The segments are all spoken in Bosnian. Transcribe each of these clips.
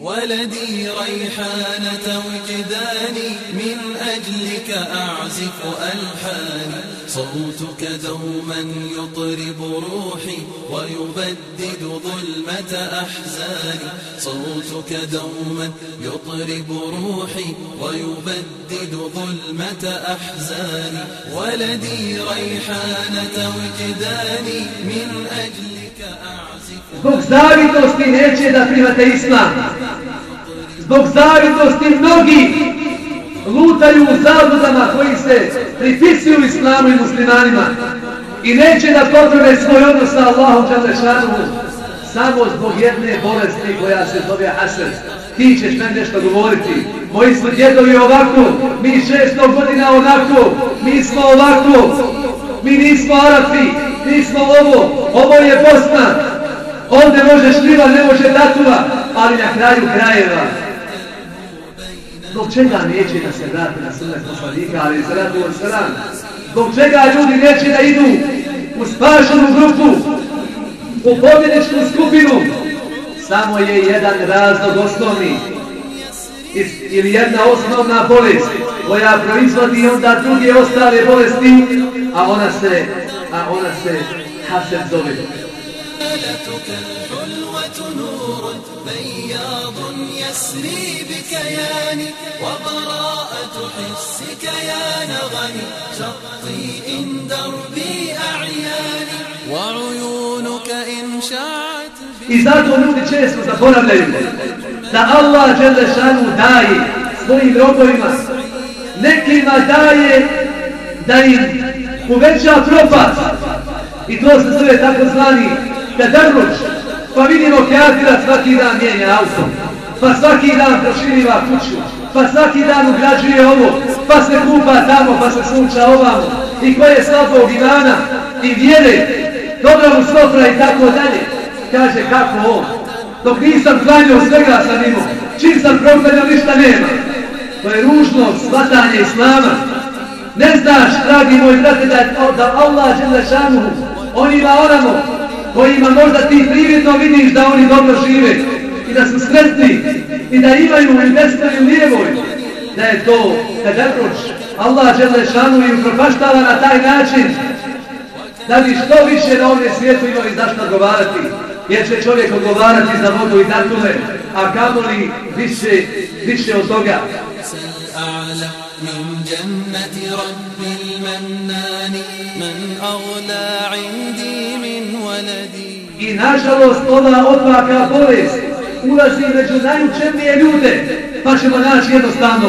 ولدي ريحانة وجداني من أجلك أعزف ألحاني صوتك دوما يطرب روحي ويبدد ظلمة أحزاني صوتك دوما يطرب روحي ويبدد ظلمة أحزاني ولدي ريحانة وجداني من أجلك Zbog zavitosti neće da primate islam. Zbog zavitosti mnogi lutaju u zavodama koji se pripisuju islamu i muslimanima i neće da potrebe svoj odnos sa Allahom Đalešanovu samo zbog jedne bolesti koja se zove Hasan. Ti ćeš meni nešto govoriti. Moji smo djedovi ovako, mi šesto godina onako, mi smo ovako, mi nismo Arapi, nismo ovo, ovo je Bosna, Ovdje može šljiva, ne može tatuva, ali na kraju krajeva. Zbog čega neće da se vrati na sunet poslanika, ali se vrati od sran? Zbog čega ljudi neće da idu u spašenu grupu, u pobjedičnu skupinu? Samo je jedan razlog osnovni ili jedna osnovna bolest koja proizvodi onda druge ostale bolesti, a ona se, a ona se hasem zove. رسالتك الحلوة نور بياض يسري بكياني وبراءة حسك يا نغني شطي إن دربي أعياني وعيونك إن شعت I zato ljudi često zaboravljaju da Allah Đelešanu daje svojim robovima, nekima daje da im uveća propast. I to se zove tako zvani. Pa vidimo kafira svaki dan mijenja auto. Pa svaki dan proširiva kuću. Pa svaki dan ugrađuje ovo. Pa se kupa tamo, pa se sunča ovamo. I ko je slabog imana i vjere, dobra mu sofra i tako dalje. Kaže kako on. Dok nisam klanio svega sam imao. Čim sam proklanio ništa nema. To je ružno shvatanje islama. Ne znaš, dragi moj brate, da, da Allah žele šanuhu, onima oramo, kojima možda ti prividno vidiš da oni dobro žive i da su sretni i da imaju i desnoj i lijevoj, da je to tedebroč. Allah žele šanu i upropaštava na taj način da bi što više na ovdje svijetu imali zašto odgovarati. Jer će čovjek odgovarati za vodu i datule, a kamoli više, više od toga. من جنة رب المنان من أغلى عندي من ولدي I nažalost ova opaka bolest ulazi među najučernije ljude, pa ćemo naći jednostavno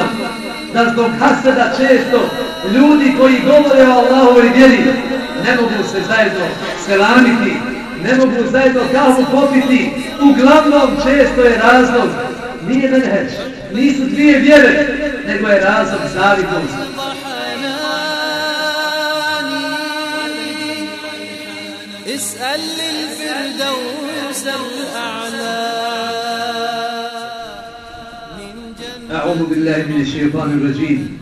da zbog hasada često ljudi koji govore o Allahovoj vjeri ne mogu se zajedno selamiti, ne mogu zajedno kavu popiti, uglavnom često je razlog, nije menheđ, nisu dvije vjere, nego je razlog zavidnosti. اسأل للفردوس الأعلى. أعوذ بالله من الشيطان الرجيم.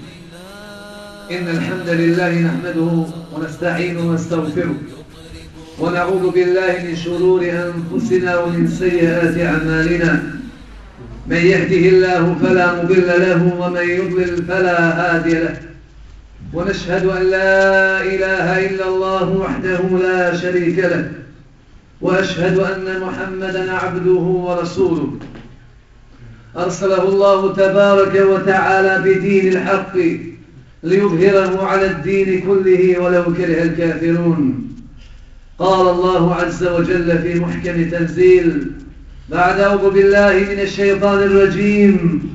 إن الحمد لله نحمده ونستعين ونستغفره ونعوذ بالله من شرور أنفسنا ومن سيئات أعمالنا. من يهده الله فلا مضل له ومن يضلل فلا هادي له. ونشهد أن لا إله إلا الله وحده لا شريك له وأشهد أن محمدا عبده ورسوله. أرسله الله تبارك وتعالى بدين الحق ليظهره على الدين كله ولو كره الكافرون. قال الله عز وجل في محكم تنزيل بعد أعوذ بالله من الشيطان الرجيم.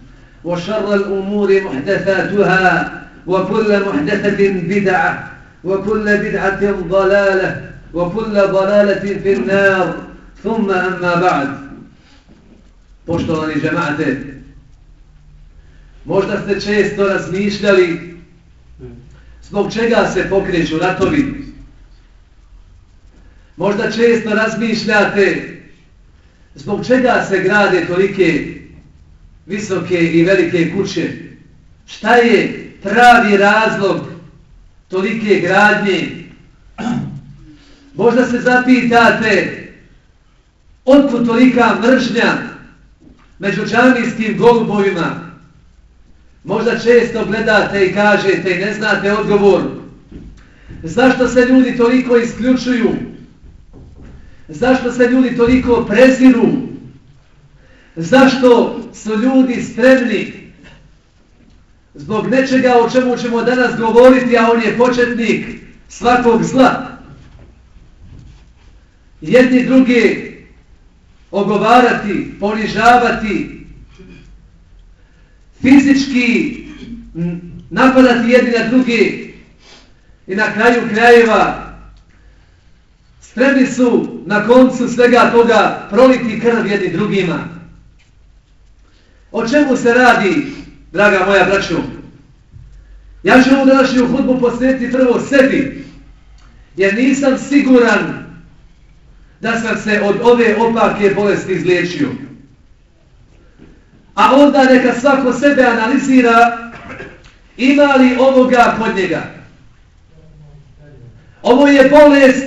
وشر الأمور محدثاتها وكل محدثة بدعة وكل بدعة ضلالة وكل ضلالة في النار ثم أما بعد Poštovani džemate, možda ste često razmišljali zbog čega se pokreću ratovi. Možda često razmišljate zbog čega se grade tolike visoke i velike kuće. Šta je pravi razlog tolike gradnje? Možda se zapitate otkud tolika mržnja među džanijskim golubovima. Možda često gledate i kažete i ne znate odgovor. Zašto se ljudi toliko isključuju? Zašto se ljudi toliko preziru? Zašto su ljudi spremni zbog nečega o čemu ćemo danas govoriti, a on je početnik svakog zla? Jedni drugi ogovarati, ponižavati, fizički napadati jedni na drugi i na kraju krajeva spremni su na koncu svega toga proliti krv jedni drugima. O čemu se radi, draga moja braćo? Ja ću ovu današnju hudbu posvetiti prvo sebi, jer nisam siguran da sam se od ove opake bolesti izliječio. A onda neka svako sebe analizira ima li ovoga kod njega. Ovo je bolest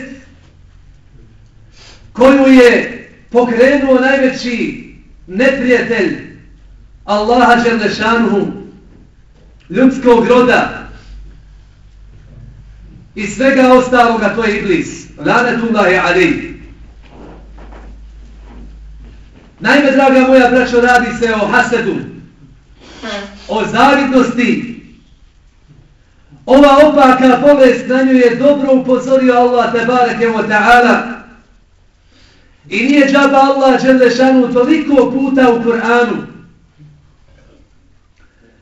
koju je pokrenuo najveći neprijatelj Allaha Đerlešanuhu ljudskog roda i svega ostaloga to je Iblis. Lanetullahi alaihi. Naime, draga moja braćo, radi se o hasedu, o zavidnosti. Ova opaka bolest na nju je dobro upozorio Allah tebareke wa ta'ala. I nije džaba Allah Đelešanu toliko puta u Kur'anu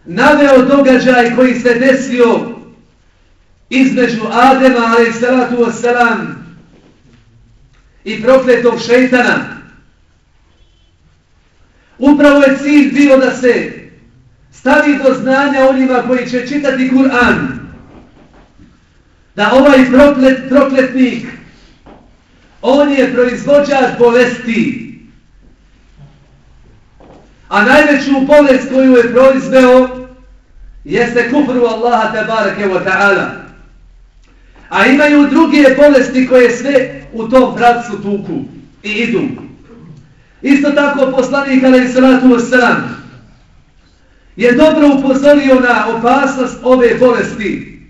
naveo događaj koji se desio između Adema a.s. i prokletog šeitana. Upravo je cilj bio da se stavi do znanja onima koji će čitati Kur'an. Da ovaj proklet, prokletnik, on je proizvođač bolesti. A najveću bolest koju je proizveo jeste kufru Allaha tabarake wa ta'ala. A imaju druge bolesti koje sve u tom pravcu tuku i idu. Isto tako poslanik alaih salatu wasalam je dobro upozorio na opasnost ove bolesti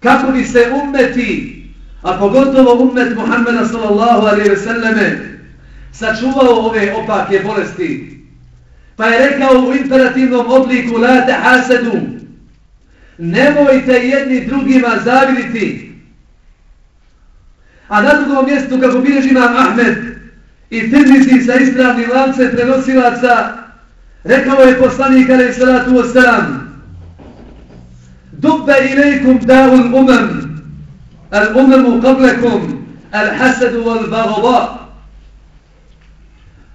kako bi se ummeti, a pogotovo ummet Muhammeda sallallahu alaihi ve selleme sačuvao ove opake bolesti. Pa je rekao u imperativnom obliku la te hasedu nemojte jedni drugima zaviditi. A na drugom mjestu kako bilježi imam Ahmed i Tirmizi sa ispravnim lancem prenosilaca, rekao je poslanik alaih salatu wasalam, dubbe ilaikum da'ul umam, al umamu qablekum, al hasedu wal bagoba.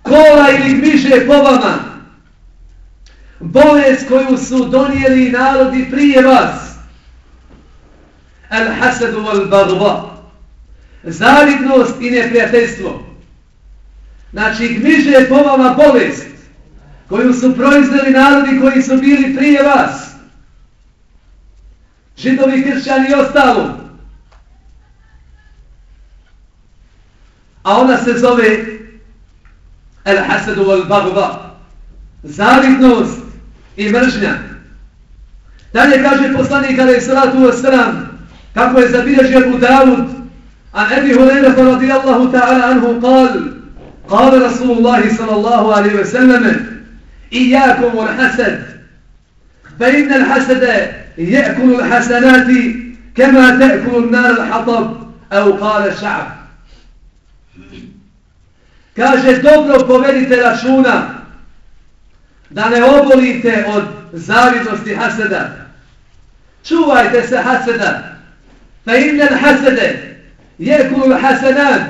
Kola ili gmiže po vama, bolest koju su donijeli narodi prije vas, al hasadu wal bagoba. Zavidnost i neprijateljstvo. Znači, gmiže je po vama bolest koju su proizveli narodi koji su bili prije vas. Židovi, kršćani i ostalo. A ona se zove El Hasadu wal Bagba. Zavidnost i mržnja. Dalje kaže poslanik alaih salatu wasalam kako je zabilježio Abu Dawud a Ebi Hulera radijallahu ta'ala anhu kalu قال رسول الله صلى الله عليه وسلم إياكم والحسد فإن الحسد يأكل الحسنات كما تأكل النار الحطب أو قال الشعب Kaže, dobro povedite računa da ne obolite od zavidnosti haseda. Čuvajte se haseda. Fa innel hasede jekulu hasenat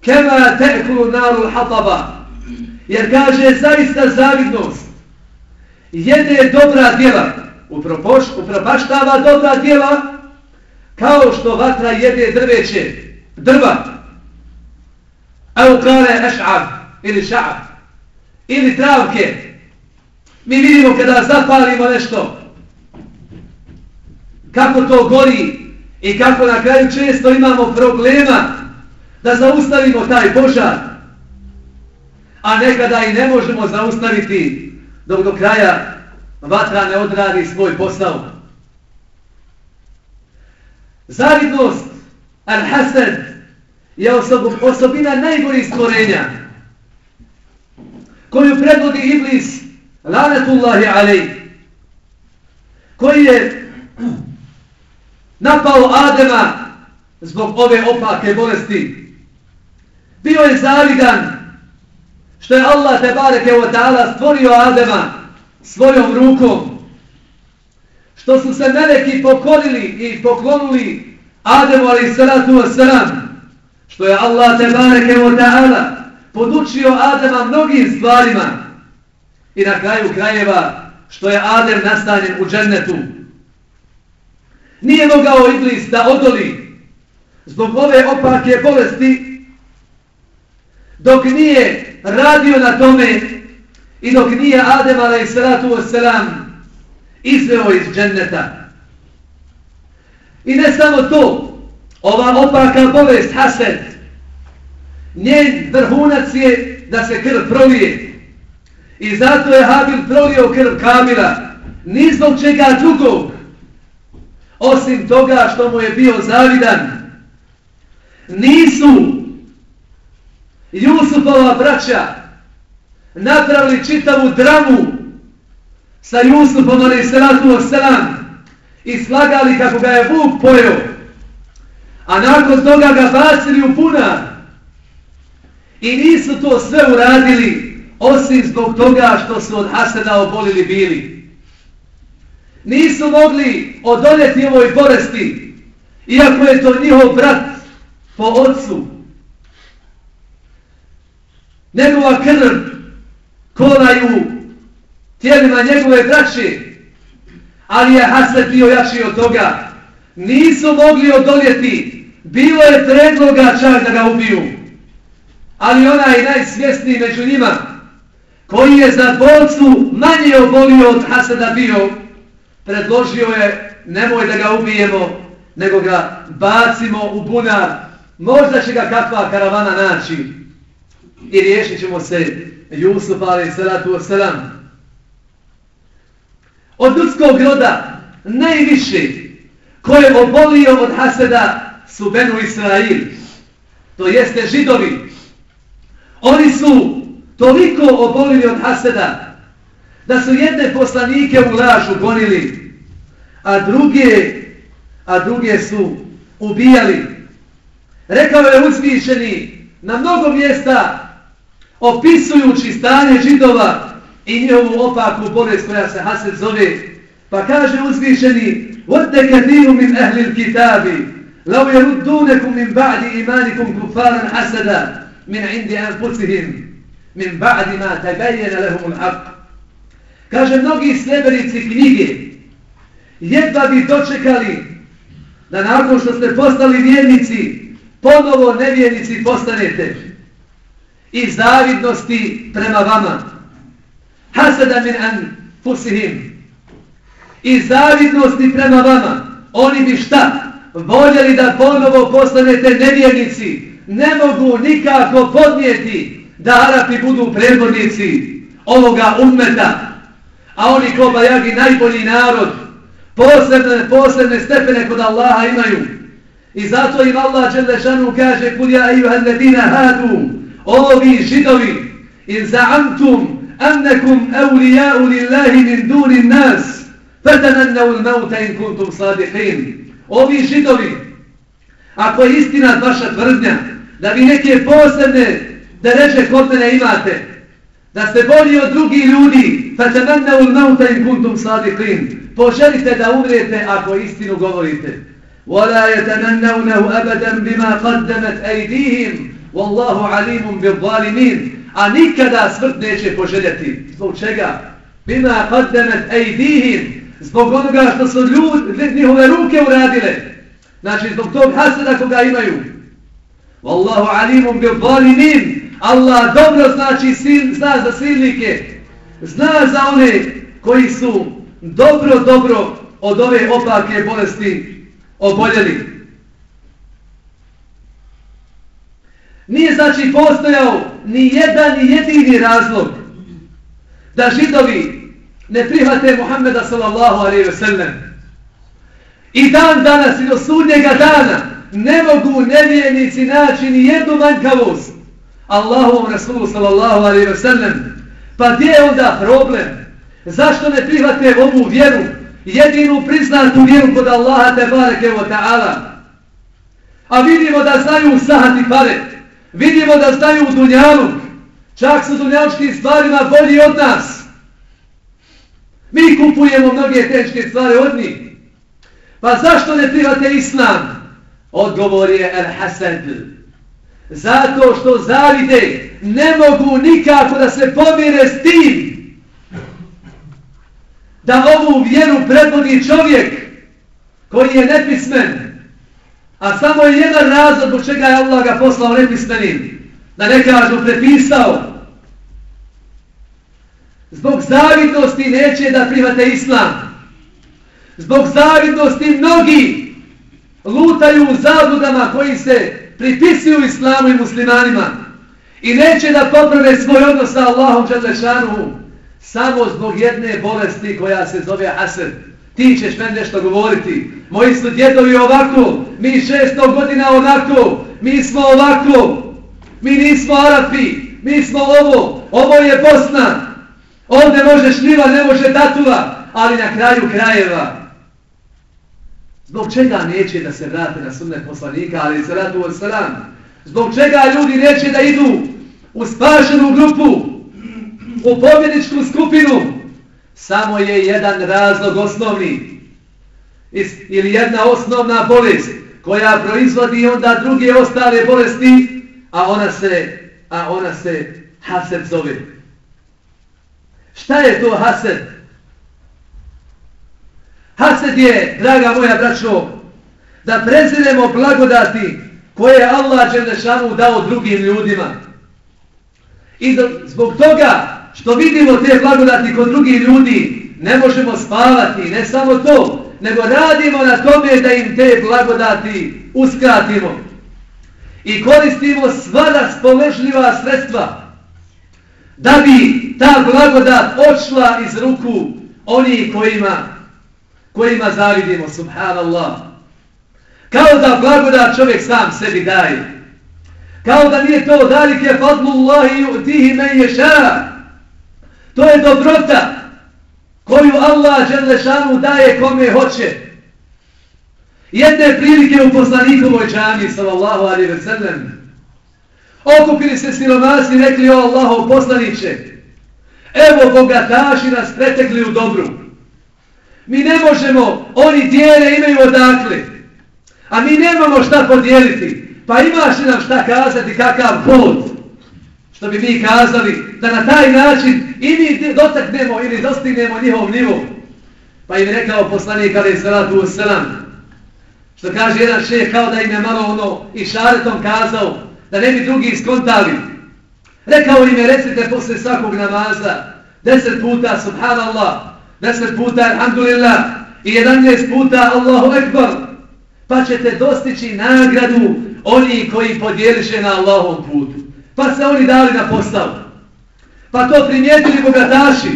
kema tekulu naru hataba. Jer kaže, zaista zavidnost jede dobra djela, upropoš, upropaštava dobra djela, kao što vatra jede drveće, drva. Evo kare eš'ab ili ša'ab ili travke. Mi vidimo kada zapalimo nešto, kako to gori i kako na kraju često imamo problema da zaustavimo taj požar. A nekada i ne možemo zaustaviti dok do kraja vatra ne odradi svoj posao. Zavidnost, al-hasad, je osobina najgorih stvorenja koju predvodi Iblis, lanetullahi alej, koji je napao Adema zbog ove opake bolesti. Bio je zavidan što je Allah te bareke wa ta'ala stvorio Adema svojom rukom. Što su se meleki pokorili i poklonuli Ademu ali salatu wasalam. Što je Allah te bareke wa ta'ala podučio Adema mnogim stvarima. I na kraju krajeva što je Adem nastanjen u džennetu. Nije mogao Iblis da odoli zbog ove opake bolesti dok nije radio na tome i dok nije Adem alaih salatu wasalam izveo iz dženneta. I ne samo to, ova opaka bolest, hased, njen vrhunac je da se krv prolije. I zato je Habil prolio krv Kamila, ni zbog čega drugog, osim toga što mu je bio zavidan. Nisu Jusufova braća napravili čitavu dramu sa Jusufom ali salatu wasalam i slagali kako ga je Vuk pojeo. A nakon toga ga bacili u puna i nisu to sve uradili osim zbog toga što su od Haseda obolili bili nisu mogli odoljeti ovoj bolesti iako je to njihov brat po ocu njegova krv kolaju tijelima njegove braće, ali je Hased bio jači od toga. Nisu mogli odoljeti, bilo je predloga čak da ga ubiju. Ali onaj najsvjesniji među njima, koji je za bolcu manje obolio od Haseda bio, predložio je nemoj da ga ubijemo, nego ga bacimo u bunar, možda će ga kakva karavana naći i riješit ćemo se Jusuf ali salatu wasalam. Od ljudskog roda najviše koje je obolio od Haseda su Benu Israil. To jeste židovi. Oni su toliko obolili od Haseda da su jedne poslanike u lažu gonili, a druge, a druge su ubijali. Rekao je uzvišeni na mnogo mjesta opisujući stanje židova i njihovu opaku bolest koja se Hased zove, pa kaže uzvišeni وَدَّ كَثِيرُ مِنْ أَهْلِ الْكِتَابِ لَوْ يَرُدُّونَكُمْ مِنْ بَعْدِ إِمَانِكُمْ كُفَّارًا حَسَدًا مِنْ عِنْدِ أَنْفُسِهِمْ min ba'di ma tabayyana lahum al-haq. Kaže mnogi sledbenici knjige jedva bi dočekali da nakon što ste postali vjernici, ponovo nevjernici postanete iz zavidnosti prema vama. Hasada min an fusihim. Iz zavidnosti prema vama. Oni bi šta? Voljeli da ponovo postanete nevjernici. Ne mogu nikako podnijeti da Arapi budu predvodnici ovoga ummeta. A oni ko bajagi najbolji narod. Posebne, posebne stepene kod Allaha imaju. I zato im Allah Đelešanu kaže Kulja ijuha ledina hadu ovi židovi in za'amtum annakum awliya'u lillahi min duni nas Fetananna ul mauta in kuntum sadihin. Ovi židovi, ako je istina vaša tvrdnja, da vi neke posebne da reče kod mene imate, da ste bolji od drugih ljudi, fetananna ul mauta in kuntum sadiqin. Poželite da umrijete ako istinu govorite. ولا يتمنونه أبدا بما قدمت أيديهم والله عليم بالظالمين a nikada smrt neće poželjeti. Zbog čega? Bima qaddamat aydihim. Zbog onoga što su ljudi, njihove ruke uradile. Znači, zbog tog haseda koga imaju. Wallahu alimun bil zalimin. Allah dobro znači sil, zna za silnike. Zna za one koji su dobro, dobro od ove opake bolesti oboljeli. Nije znači postojao ni jedan ni jedini razlog da židovi ne prihvate Muhammeda sallallahu alaihi ve sellem. I dan danas i do sudnjega dana ne mogu nevijenici naći ni jednu manjkavost Allahovom Rasulu sallallahu alaihi ve sellem. Pa gdje je onda problem? Zašto ne prihvate ovu vjeru? Jedinu priznatu vjeru kod Allaha te bareke wa ta'ala. A vidimo da znaju sahati pare. Vidimo da znaju u dunjalu. Čak su dunjalučkim stvarima bolji od nas. Mi kupujemo mnoge teške stvari od njih. Pa zašto ne prihvate islam? Odgovor je El Hasad. Zato što zavide ne mogu nikako da se pomire s tim da ovu vjeru predvodi čovjek koji je nepismen, A samo je jedan razlog zbog čega je Allah ga poslao nepismenim. Da ne kažu prepisao. Zbog zavidnosti neće da prihvate islam. Zbog zavidnosti mnogi lutaju u zabludama koji se pripisuju islamu i muslimanima. I neće da poprave svoj odnos sa Allahom Čadlešanuhu. Samo zbog jedne bolesti koja se zove Hased ti ćeš meni nešto govoriti. Moji su djedovi ovako, mi šesto godina onako, mi smo ovako, mi nismo Arapi, mi smo ovo, ovo je Bosna. Ovdje može šljiva, ne može datula, ali na kraju krajeva. Zbog čega neće da se vrate na sunnet poslanika, ali se vratu od stran? Zbog čega ljudi neće da idu u spašenu grupu, u pobjedičku skupinu, samo je jedan razlog osnovni. Ili jedna osnovna bolest koja proizvodi onda druge ostale bolesti a ona se a ona se hased zove. Šta je to hased? Hased je draga moja braćo da preziremo blagodati koje je Allah Đelešanu dao drugim ljudima i zbog toga što vidimo te blagodati kod drugih ljudi, ne možemo spavati, ne samo to, nego radimo na tome da im te blagodati uskratimo. I koristimo sva raspoložljiva sredstva da bi ta blagodat odšla iz ruku onih kojima, kojima zavidimo, subhanallah. Kao da blagodat čovjek sam sebi daje. Kao da nije to dalike fadlullahi utihi men ješa. To je dobrota koju Allah Želešanu daje kome hoće. Jedne prilike u poslanikovoj džami, sallallahu alaihi ve sellem, okupili se siromasi i rekli, o Allaho poslaniće, evo bogataši nas pretekli u dobru. Mi ne možemo, oni dijele imaju odakle, a mi nemamo šta podijeliti. Pa imaš li nam šta kazati, kakav put? što bi mi kazali, da na taj način i mi dotaknemo ili dostignemo njihov nivu. Pa im je rekao poslanik Ali Salatu Veselam, što kaže jedan šeh kao da im je malo ono i šaretom kazao, da ne bi drugi iskontali. Rekao im je, recite posle svakog namaza, deset puta Subhanallah, deset puta Alhamdulillah i jedanest puta Allahu Ekbar, pa ćete dostići nagradu oni koji podijeliše na Allahom putu. Pa se oni dali na postavu. Pa to primijetili bogataši.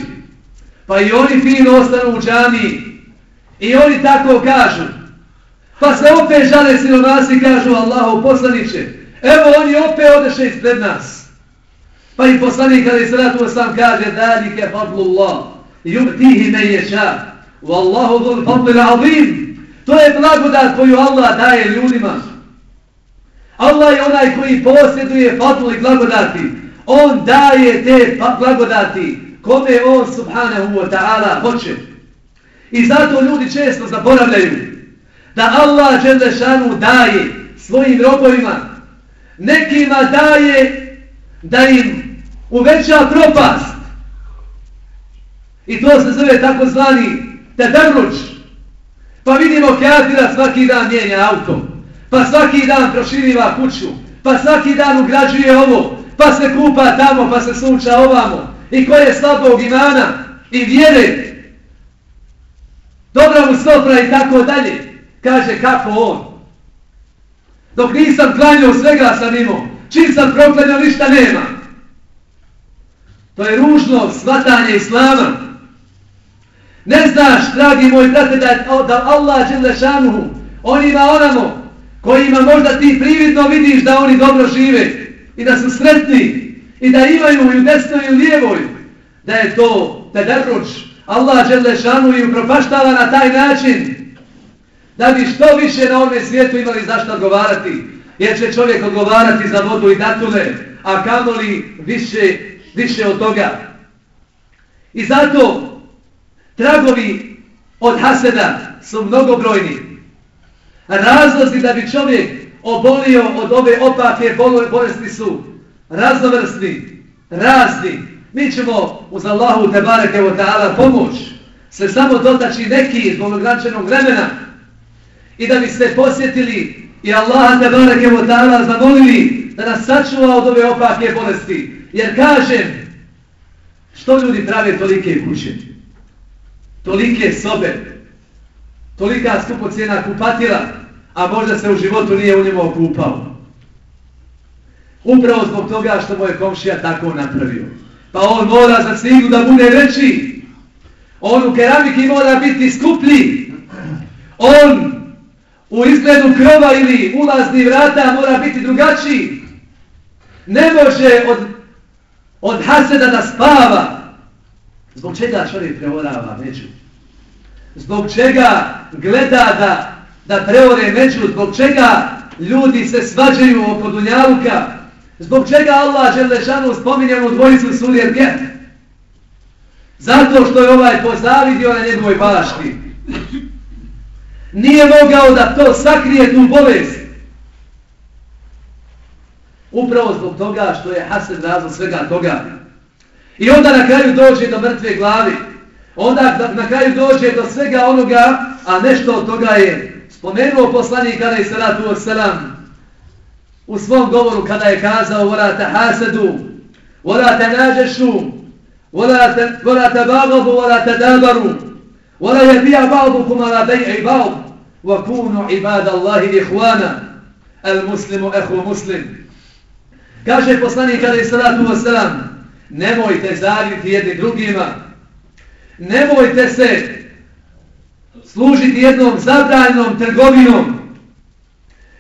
Pa i oni fino ostanu u džami. I oni tako kažu. Pa se opet žale sinomasi i kažu Allahu poslaniće. Evo oni opet odeše ispred nas. Pa i poslanik kada je sratu sam kaže Dalike fadlullah. Jubtihi me ješa. Wallahu dhul fadl azim. To je blagodat koju Allah daje ljudima. Allah je onaj koji posjeduje fadli blagodati. On daje te blagodati kome on subhanahu wa ta'ala hoće. I zato ljudi često zaboravljaju da Allah Đelešanu daje svojim robovima. Nekima daje da im uveća propast. I to se zove tako zvani tedrluč. Pa vidimo kjatira svaki dan mijenja auto. Pa svaki dan proširiva kuću. Pa svaki dan ugrađuje ovo. Pa se kupa tamo, pa se sunča ovamo. I ko je slabog imana i vjere. Dobra mu stopra i tako dalje. Kaže kako on. Dok nisam klanio svega sam imao. Čim sam proklanio ništa nema. To je ružno svatanje islama. Ne znaš, dragi moj brate, da, da Allah Đelešanuhu, onima onamo, kojima možda ti prividno vidiš da oni dobro žive i da su sretni i da imaju i u desnoj i u lijevoj, da je to tederruč. Allah Đelešanuhu i upropaštava na taj način da bi što više na ovome svijetu imali zašto odgovarati. Jer će čovjek odgovarati za vodu i datule, a kamoli više, više od toga. I zato tragovi od haseda su mnogobrojni. Razlozi da bi čovjek obolio od ove opake bolesti su raznovrsni, razni. Mi ćemo uz Allahu te bareke od ta'ala pomoć se samo dotači neki zbog ograničenog vremena i da bi se posjetili i Allaha te bareke od ta'ala zamolili da nas sačuva od ove opake bolesti. Jer kažem, što ljudi prave tolike kuće? Tolike sobe, tolika skupocjena kupatila, a možda se u životu nije u njemu okupao. Upravo zbog toga što moj komšija tako napravio. Pa on mora za snigu da bude veći. On u keramiki mora biti skuplji. On u izgledu krova ili ulazni vrata mora biti drugačiji. Ne može od, od haseda da spava. Zbog čega čovjek preorava među? Zbog čega gleda da, da preore među? Zbog čega ljudi se svađaju oko Dunjaluka? Zbog čega Allah Želešanu spominje u dvojicu Surije Gert? Zato što je ovaj pozavidio na njegovoj bašti. Nije mogao da to sakrije tu bolest. Upravo zbog toga što je Hasan razlog svega toga. I onda na kraju dođe do mrtve glavi. Onda na kraju dođe do svega onoga, a nešto od toga je spomenuo poslanik kada je salatu wassalam u svom govoru kada je kazao وَلَا تَحَاسَدُوا وَلَا تَنَاجَشُوا وَلَا تَبَاغَبُوا وَلَا تَدَابَرُوا وَلَا يَبِيَ بَعْضُكُمْ عَلَى بَيْعِ بَعْض وَكُونُوا عِبَادَ اللَّهِ لِحْوَانَ الْمُسْلِمُ أَخُ مُسْلِمُ Kaže poslanik kada je salatu wassalam nemojte zaviti jedni drugima, nemojte se služiti jednom zabranjnom trgovinom,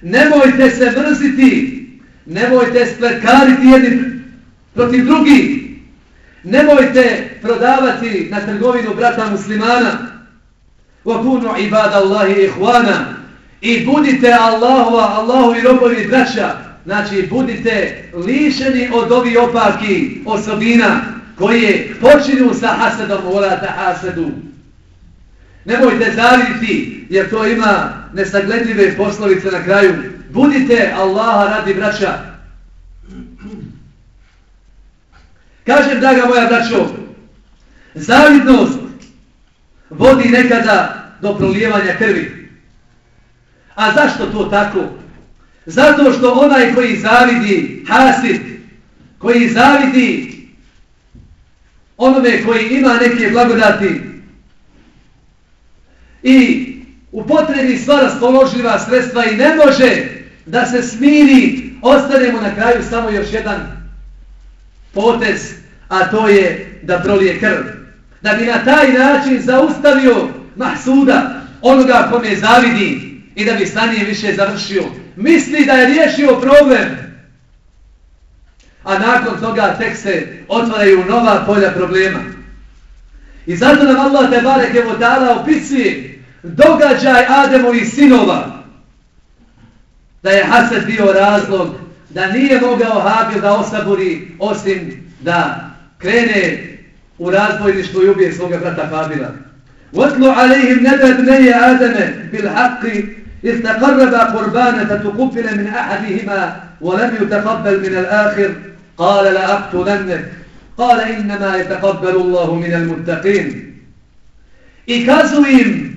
nemojte se mrziti, nemojte splekariti jedni protiv drugih, nemojte prodavati na trgovinu brata muslimana, وَكُونُوا عِبَادَ اللَّهِ إِحْوَانَ I budite Allahova, Allahovi robovi braća, znači budite lišeni od ovih opaki osobina koje počinju sa hasedom volata hasedu. Nemojte zaviditi jer to ima nesagledive poslovice na kraju. Budite Allaha radi braća. Kažem, draga moja braćo, zavidnost vodi nekada do prolijevanja krvi. A zašto to tako? Zato što onaj koji zavidi hasid, koji zavidi onome koji ima neke blagodati i u potrebi sva raspoloživa sredstva i ne može da se smiri, ostanemo na kraju samo još jedan potez, a to je da prolije krv. Da bi na taj način zaustavio mahsuda onoga kome zavidi i da bi stanje više završio misli da je riješio problem. A nakon toga tek se otvaraju nova polja problema. I zato nam Allah te barek evo ta'ala opisuje događaj Ademu i sinova. Da je Hased bio razlog da nije mogao Habil da osaburi osim da krene u razbojništvo i ubije svoga brata Habila. وَاتْلُ عَلَيْهِمْ نَبَدْ نَيَ آدَمَ بِالْحَقِّ إِذْ تَقَرَّبَ قُرْبَانَ فَتُقُبِّلَ مِنْ أَحَدِهِمَا وَلَمْ يُتَقَبَّلْ مِنَ الْآخِرِ قَالَ لَأَقْتُلَنَّكَ قَالَ إِنَّمَا يَتَقَبَّلُ اللَّهُ مِنَ الْمُتَّقِينَ I kazu im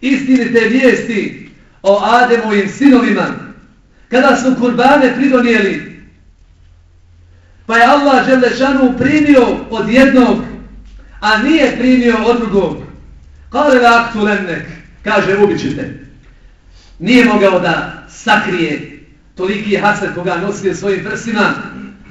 istinite vijesti o Ademovim sinovima kada su kurbane pridonijeli pa je Allah Želešanu primio od jednog a nije primio od drugog kale la aktu lennek kaže ubićete nije mogao da sakrije toliki hasad koga nosio svojim prsima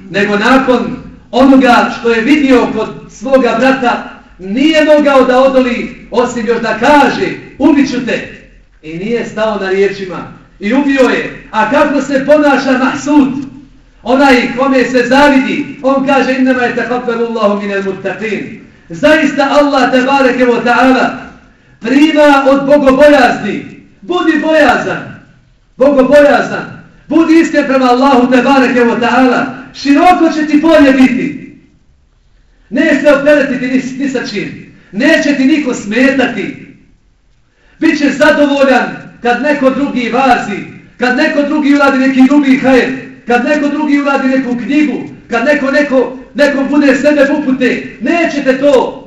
nego nakon onoga što je vidio kod svoga brata nije mogao da odoli osim još da kaže ubićete i nije stao na riječima i ubio je. A kako se ponaša mahsud? Onaj kome se zavidi, on kaže innama je takabbalu Allahu minel muttaqin. Zaista Allah tebareke wa ta'ala prima od bogobojazni. Budi bojazan. Bogobojazan. Budi iskren prema Allahu tebareke wa ta'ala. Široko će ti polje biti. Ne se operetiti ni, ni sa čim. Neće ti niko smetati. Biće zadovoljan kad neko drugi vazi, kad neko drugi uradi neki drugi hajer, kad neko drugi uradi neku knjigu, kad neko, neko, neko bude sebe upute, nećete to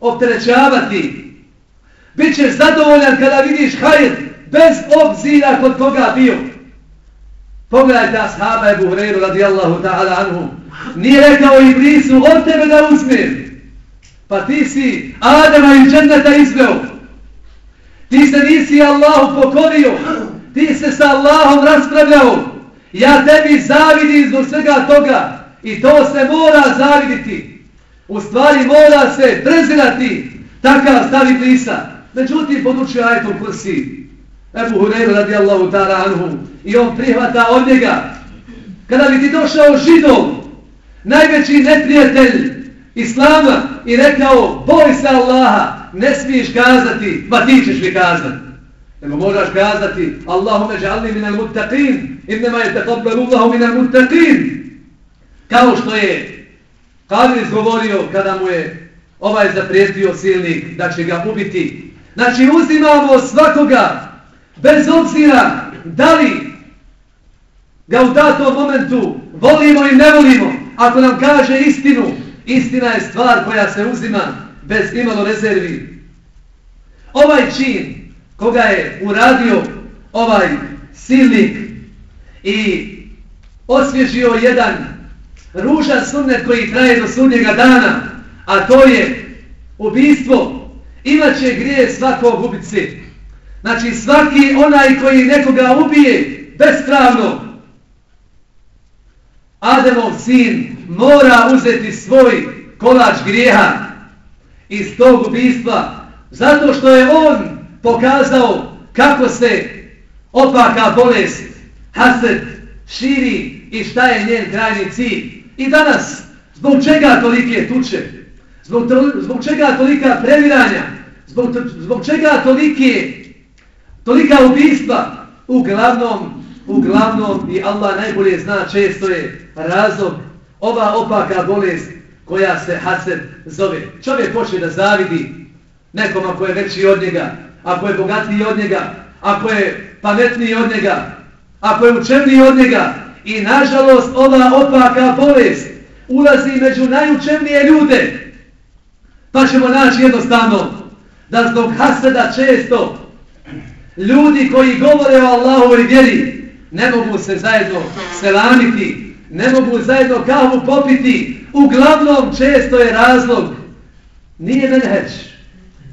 opterećavati. Biće zadovoljan kada vidiš hajer, bez obzira kod koga bio. Pogledajte ashaba Ebu Hreiru radijallahu ta'ala anhu. Nije rekao Iblisu, od tebe da uzmem. Pa ti si Adama i dženneta izveo. Ti se nisi Allahu pokorio. Ti se sa Allahom raspravljao. Ja tebi zavidim zbog svega toga. I to se mora zaviditi. U stvari mora se prezirati. Takav stavi lisa. Međutim, podučio ajtom kursi. Ebu Hureyre radijallahu ta'ala anhu. I on prihvata od njega. Kada bi ti došao židom, najveći neprijatelj Islama i rekao, boj se Allaha, ne smiješ kazati, ma ti ćeš mi kazati. Nego možeš kazati, Allahume žalni minal muttaqin, innema je taqabbalu Allahu minal muttaqin. Kao što je Kadir izgovorio kada mu je ovaj zaprijetio silnik da će ga ubiti. Znači uzimamo svakoga, bez obzira da li ga u datom momentu volimo i ne volimo. Ako nam kaže istinu, istina je stvar koja se uzima bez imalo rezervi. Ovaj čin koga je uradio ovaj silnik i osvježio jedan ružan sunnet koji traje do sunnjega dana, a to je ubijstvo, imaće grije svakog ubice. Znači svaki onaj koji nekoga ubije bespravno, Ademov sin mora uzeti svoj kolač grijeha iz tog ubijstva, zato što je on pokazao kako se opaka bolest, hased, širi i šta je njen krajni cilj. I danas, zbog čega tolike tuče, zbog, to, zbog čega tolika previranja, zbog, zbog čega tolike, tolika ubijstva, uglavnom, uglavnom i Allah najbolje zna često je razlog ova opaka bolest koja se hased zove. Čovjek počne da zavidi nekom ako je veći od njega, ako je bogatiji od njega, ako je pametniji od njega, ako je učevniji od njega. I nažalost ova opaka bolest ulazi među najučevnije ljude. Pa ćemo naći jednostavno da zbog haseda često ljudi koji govore o Allahovoj vjeri ne mogu se zajedno selaniti, ne mogu zajedno kavu popiti, uglavnom često je razlog nije menheđ,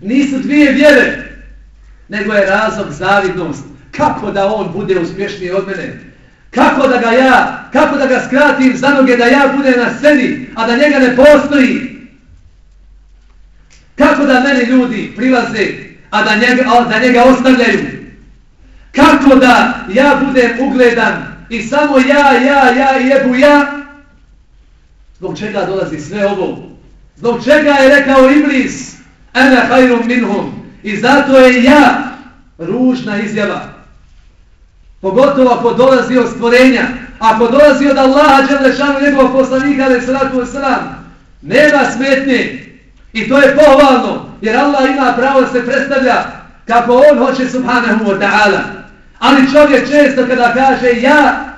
nisu dvije vjere nego je razlog zavidnost. Kako da on bude uspješniji od mene? Kako da ga ja kako da ga skratim za noge da ja bude na sceni a da njega ne postoji? Kako da meni ljudi prilaze a da njega, a da njega ostavljaju? Kako da ja budem ugledan i samo ja, ja, ja i jebu ja Zbog čega dolazi sve ovo? Zbog čega je rekao Iblis? Ana hajrum minhum. I zato je ja ružna izjava. Pogotovo ako dolazi od stvorenja. Ako dolazi od Allaha, Đelešanu, njegovog poslanika, ali salatu wasalam, nema smetnje. I to je pohvalno, jer Allah ima pravo da se predstavlja kako on hoće, subhanahu wa ta'ala. Ali čovjek često kada kaže ja,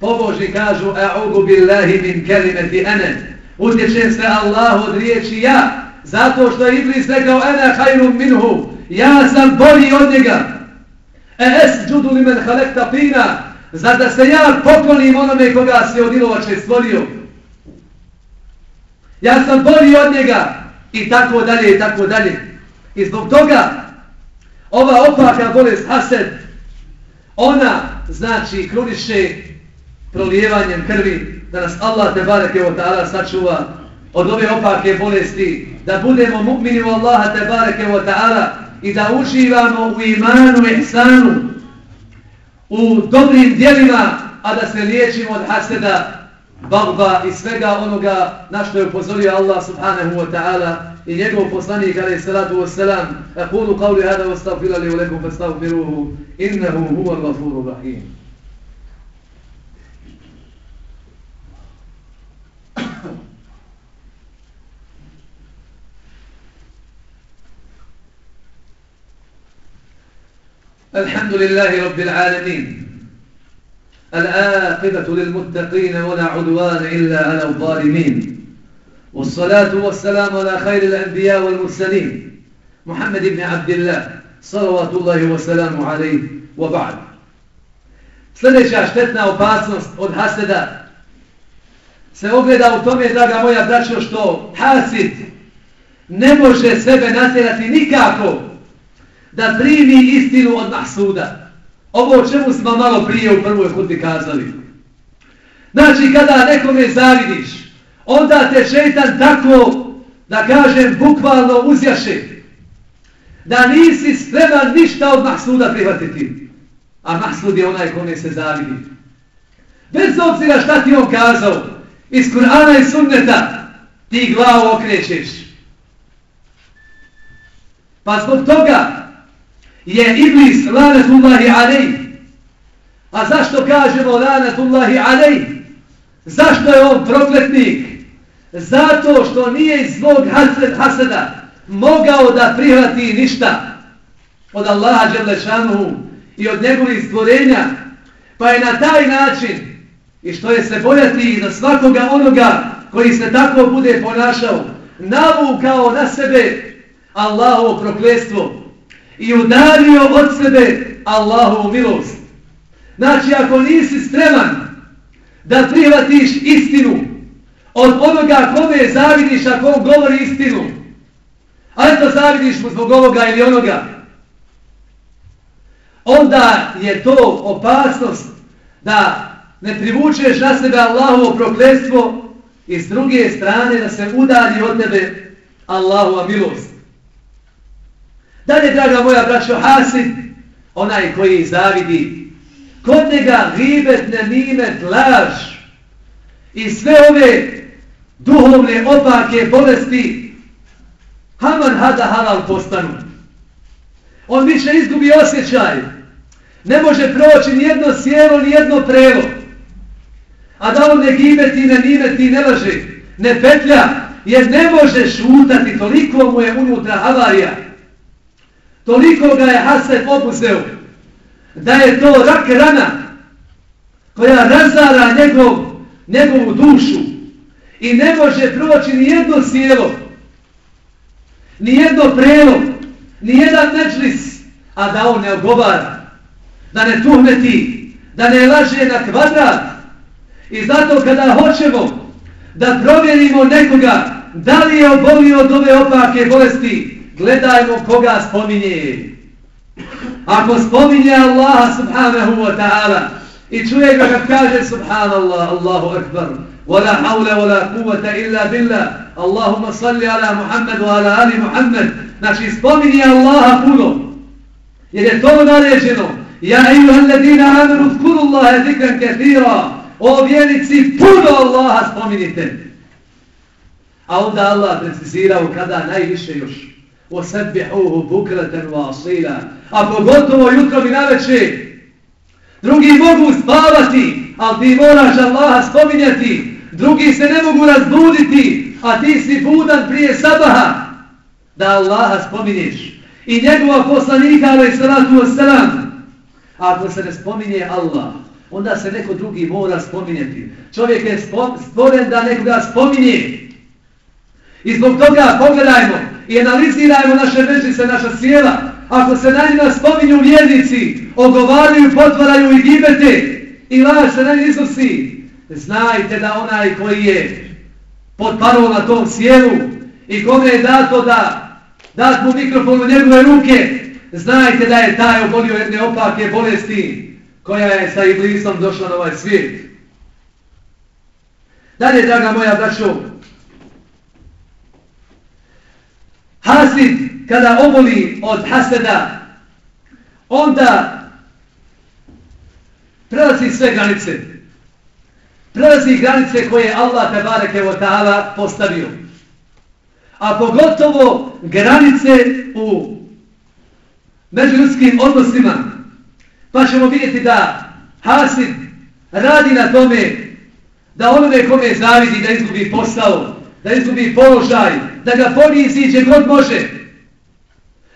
pobožni kažu, a'udu billahi min kelimeti ene, utječem se Allah od riječi ja, zato što je Iblis rekao, ene hajrum minhu, ja sam bolji od njega. E es džudu li men halekta pina, zar da se ja poklonim onome koga se od ilovače stvorio. Ja sam bolji od njega i tako dalje i tako dalje. I zbog toga ova opaka bolest hased, ona znači kruniše prolijevanjem krvi, da nas Allah te bareke od ta'ala sačuva od ove opake bolesti, da budemo mu'mini u Allaha te bareke od ta'ala i da uživamo u imanu i ihsanu, u dobrim dijelima, a da se liječimo od haseda, bagba i svega onoga na što je upozorio Allah subhanahu wa ta'ala i njegov poslanik alaih salatu wa salam akulu qavli hada wa stavfila li u lekum fa stavfiruhu innehu huva gafuru rahim الحمد لله رب العالمين الآقبة للمتقين ولا عدوان إلا على الظالمين والصلاة والسلام على خير الأنبياء والمرسلين محمد بن عبد الله صلوات الله وسلام عليه وبعد Sljedeća štetna opasnost od haseda se ogleda u tome, draga moja braćo, što hasid ne može sebe natjerati nikako da primi istinu od mahsuda. Ovo o čemu smo malo prije u prvoj hudbi kazali. Znači, kada nekome zavidiš, onda te šeitan tako, da kažem, bukvalno uzjaše, da nisi spreman ništa od mahsuda prihvatiti. A mahsud je onaj kome se zavidi. Bez obzira šta ti on kazao, iz Kur'ana i sunneta, ti glavu okrećeš. Pa zbog toga, je Iblis lanetullahi alej. A zašto kažemo lanetullahi alej? Zašto je on prokletnik? Zato što nije iz svog haseda mogao da prihvati ništa od Allaha Đerlešanu i od njegovih stvorenja. Pa je na taj način i što je se bojati za svakoga onoga koji se tako bude ponašao, navukao na sebe Allahovo proklestvo i udario od sebe Allahovu milost. Znači, ako nisi spreman da prihvatiš istinu od onoga kome zavidiš ako on govori istinu, a eto zavidiš mu zbog ovoga ili onoga, onda je to opasnost da ne privučeš na sebe Allahovo prokletstvo i s druge strane da se udalji od tebe Allahova milost. Dalje, draga moja braćo, Hasid, onaj koji zavidi, kod njega ribet, nemimet, laž i sve ove duhovne opake bolesti, haman hada halal postanu. On više izgubi osjećaj. Ne može proći ni jedno sjelo, ni jedno prelo. A da on ne gibeti, ne nimeti, ne laže, ne petlja, jer ne može šutati, toliko mu je unutra havarija. Toliko ga je Hasan opusteo da je to rak rana koja razara njegov, njegovu dušu i ne može proći ni jedno sjelo, ni jedno prelo, ni jedan nečlis, a da on ne ogovara, da ne tuhmeti, da ne laže na kvadrat. I zato kada hoćemo da provjerimo nekoga da li je obolio od ove opake bolesti, gledajmo koga spominje. Ako spominje Allaha subhanahu wa ta'ala i čuje ga kad kaže subhanallah, Allahu akbar, wala hawla wala kuvata illa billah, Allahumma salli ala Muhammad wa ala ali Muhammed, znači spominje Allaha puno, jer je to naređeno. Ja ejuha alladina amenu zkuru Allahe zikran kathira, o vjenici puno Allaha spominite. A onda Allah precizirao kada najviše još. وَسَبِّحُوهُ بُكْرَةً وَاصِيلًا A pogotovo jutro mi naveče. Drugi mogu spavati, ali ti moraš Allaha spominjati. Drugi se ne mogu razbuditi, a ti si budan prije sabaha. Da Allaha spominješ. I njegova poslanika, ali salatu wasalam. Ako se ne spominje Allah, onda se neko drugi mora spominjati. Čovjek je stvoren da nekoga spominje. I zbog toga pogledajmo i analizirajmo naše vežice, naša sjela. Ako se na njima spominju vjernici, ogovaraju, potvaraju i gibete i laž se na njih iznosi, znajte da onaj koji je pod parol na tom sjelu i kome je dato da dat mu mikrofon u njegove ruke, znajte da je taj obolio jedne opake bolesti koja je sa iblisom došla na ovaj svijet. Dalje, draga moja braćo, Hasid, kada oboli od haseda, onda prelazi sve granice. Prelazi granice koje Allah tebareke wa ta'ala postavio. A pogotovo granice u međuljudskim odnosima. Pa ćemo vidjeti da Hasid radi na tome da onome kome zavidi da izgubi posao, da izgubi položaj, da ga ponizi gdje god može,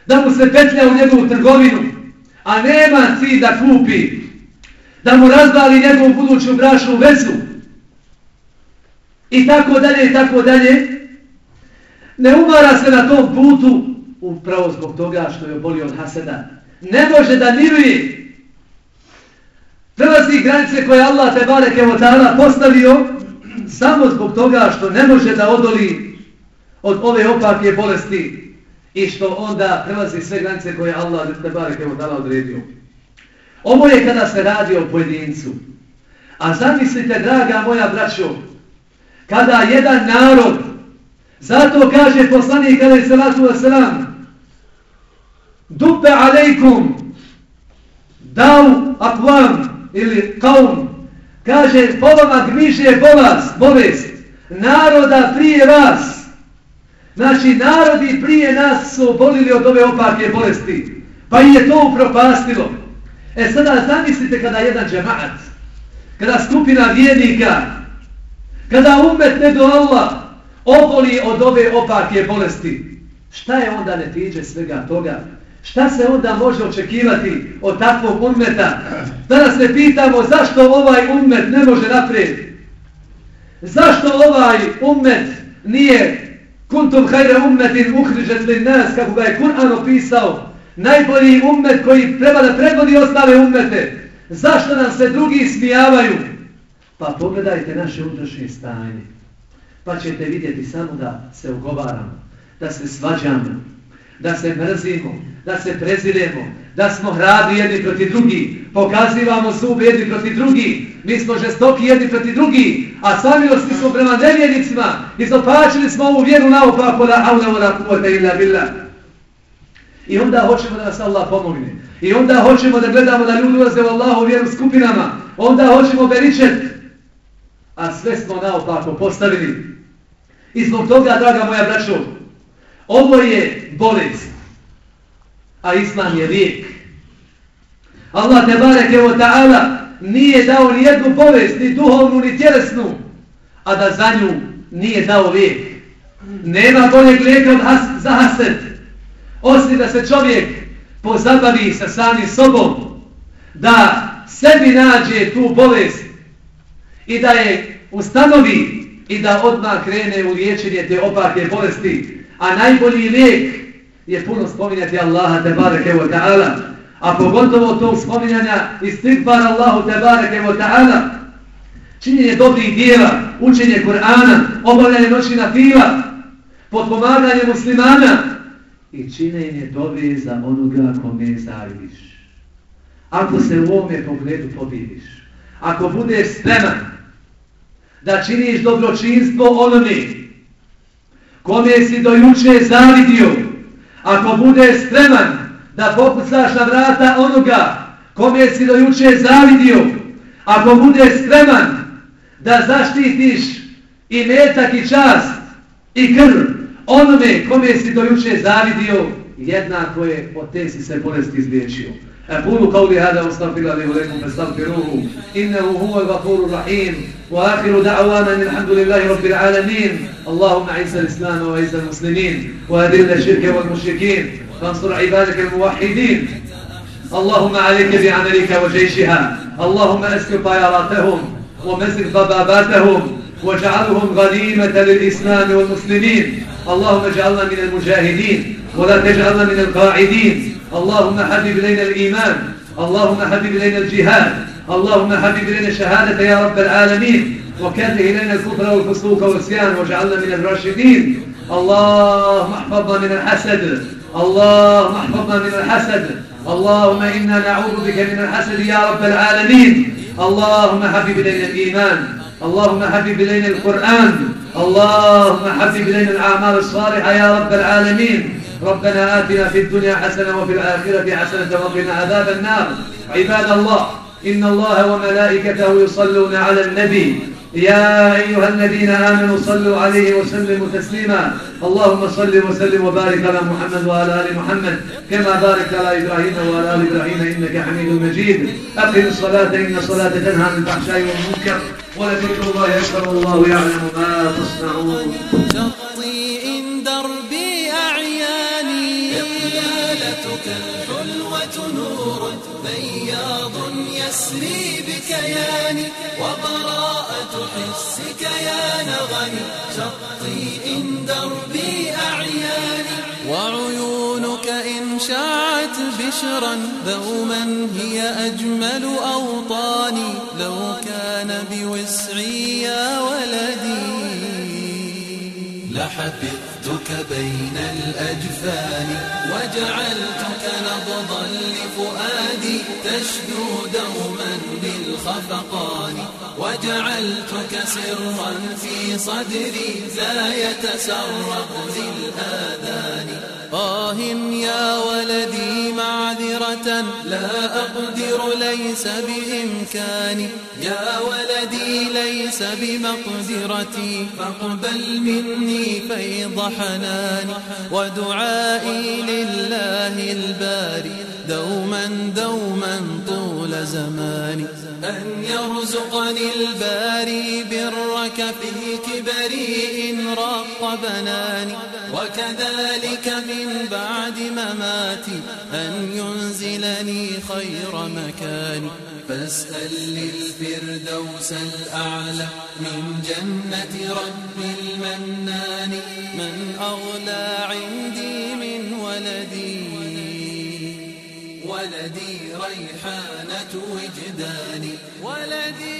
da mu se petlja u njegovu trgovinu, a nema cilj da kupi, da mu razbali njegovu buduću brašnu vezu, i tako dalje, i tako dalje, ne umara se na tom putu, upravo zbog toga što je obolio od Haseda, ne može da miruje, Prelazi granice koje Allah te bareke od postavio samo zbog toga što ne može da odoli od ove opake bolesti i što onda prelazi sve granice koje Allah te evo dala odredio. Ovo je kada se radi o pojedincu. A zamislite, draga moja braćo, kada jedan narod, zato kaže poslanik kada je salatu wasalam, dupe alejkum, dau akvam, ili kaum, kaže, po vama gmiže bolest, bolest, naroda prije vas. Znači, narodi prije nas su obolili od ove opake bolesti, pa i je to upropastilo. E sada zamislite kada jedan džemaat, kada skupina vjernika, kada umet ne do Allah, oboli od ove opake bolesti, šta je onda ne tiđe svega toga? Šta se onda može očekivati od takvog ummeta? Danas se pitamo zašto ovaj ummet ne može naprijed? Zašto ovaj ummet nije kuntum hajre ummetin uhrižet li nas, kako ga je Kur'an opisao, najbolji ummet koji treba da predvodi ostale ummete? Zašto nam se drugi smijavaju? Pa pogledajte naše unutrašnje stanje. Pa ćete vidjeti samo da se ugovaramo, da se svađamo, da se mrzimo, da se preziremo, da smo hrabri jedni proti drugi, pokazivamo sub jedni proti drugi, mi smo žestoki jedni proti drugi, a samilosti smo prema nevjednicima, izopačili smo ovu vjeru naopako da haule ura kuvote illa billa. I onda hoćemo da nas Allah pomogne. I onda hoćemo da gledamo da ljudi ulaze u Allahu vjeru skupinama. Onda hoćemo beričet. A sve smo naopako postavili. I zbog toga, draga moja braćo, ovo je bolest a islam je lijek. Allah te bareke o ta'ala nije dao ni jednu bolest, ni duhovnu, ni tjelesnu, a da za nju nije dao lijek. Nema boljeg lijeka od has, za haset, osim da se čovjek pozabavi sa samim sobom, da sebi nađe tu bolest i da je ustanovi i da odmah krene u liječenje te opake bolesti. A najbolji lijek je puno spominjati Allaha tebareke wa ta'ala, a pogotovo to spominjanja istigbar Allahu tebareke wa ta'ala, činjenje dobrih dijela, učenje Kur'ana, obavljanje noći na fila, potpomaganje muslimana i činjenje dobri za onoga kome zavidiš. Ako se u ovome pogledu pobjediš, ako budeš spreman da činiš dobročinstvo onome kome si dojuče zavidio, ako bude spreman da pokucaš na vrata onoga kome si do juče zavidio, ako bude spreman da zaštitiš i metak i čast i krv onome kome si dojuče zavidio, jednako je od te si se bolesti izliječio. أقول قولي هذا واستغفر الله لي ولكم فاستغفروه. إنه هو الغفور الرحيم. وآخر دعوانا الحمد لله رب العالمين. اللهم أعز الإسلام وأعز المسلمين وأذل الشرك والمشركين فانصر عبادك الموحدين. اللهم عليك بعملك وجيشها. اللهم أسكر طياراتهم ومزق ضباباتهم واجعلهم غنيمة للإسلام والمسلمين. اللهم اجعلنا من المجاهدين ولا تجعلنا من القاعدين. اللهم حبب إلينا الإيمان اللهم حبب إلينا الجهاد اللهم حبب إلينا الشهادة يا رب العالمين. وكره إلينا الكفر والفسوق والعصيان واجعلنا من الراشدين. اللهم احفظنا من الحسد اللهم احفظنا من الحسد. اللهم إنا نعوذ بك من الحسد يا رب العالمين. اللهم حبب إلينا الإيمان اللهم حبب إلينا القرآن اللهم حبب إلينا الأعمال الصالحة يا رب العالمين. ربنا آتنا في الدنيا حسنة وفي الآخرة حسنة وقنا عذاب النار. عباد الله إن الله وملائكته يصلون على النبي. يا أيها الذين آمنوا صلوا عليه وسلموا تسليما. اللهم صل وسلم وبارك على محمد وعلى آل محمد كما بارك على إبراهيم وعلى آل إبراهيم إنك حميد مجيد. أقم الصلاة إن الصلاة تنهى عن الفحشاء والمنكر ولذكر الله أكبر الله يعلم ما تصنعون. يسري بكياني وبراءة حسك يا نغني شطي إن دربي أعياني وعيونك إن شاعت بشرا دوما هي أجمل أوطاني لو كان بوسعي يا ولدي لحفظتك بين الأجفان. وجعلتك نبضا لفؤادي تشدو دوما بالخفقان وجعلتك سرا في صدري لا يتسرب للآذان. آه يا ولدي معذرة لا أقدر ليس بإمكاني يا ولدي ليس بمقدرتي فاقبل مني فيض حناني. ودعائي لله الباري. دوما دوما طول زماني. أن يرزقني الباري برك في كبري إن رق بناني. وكذلك من بعد مماتي أن ينزلني خير مكاني. فاسأل للفردوس الأعلى من جنة رب المنان. من أغلى عندي من ولدي ولدي ريحانة وجداني. ولدي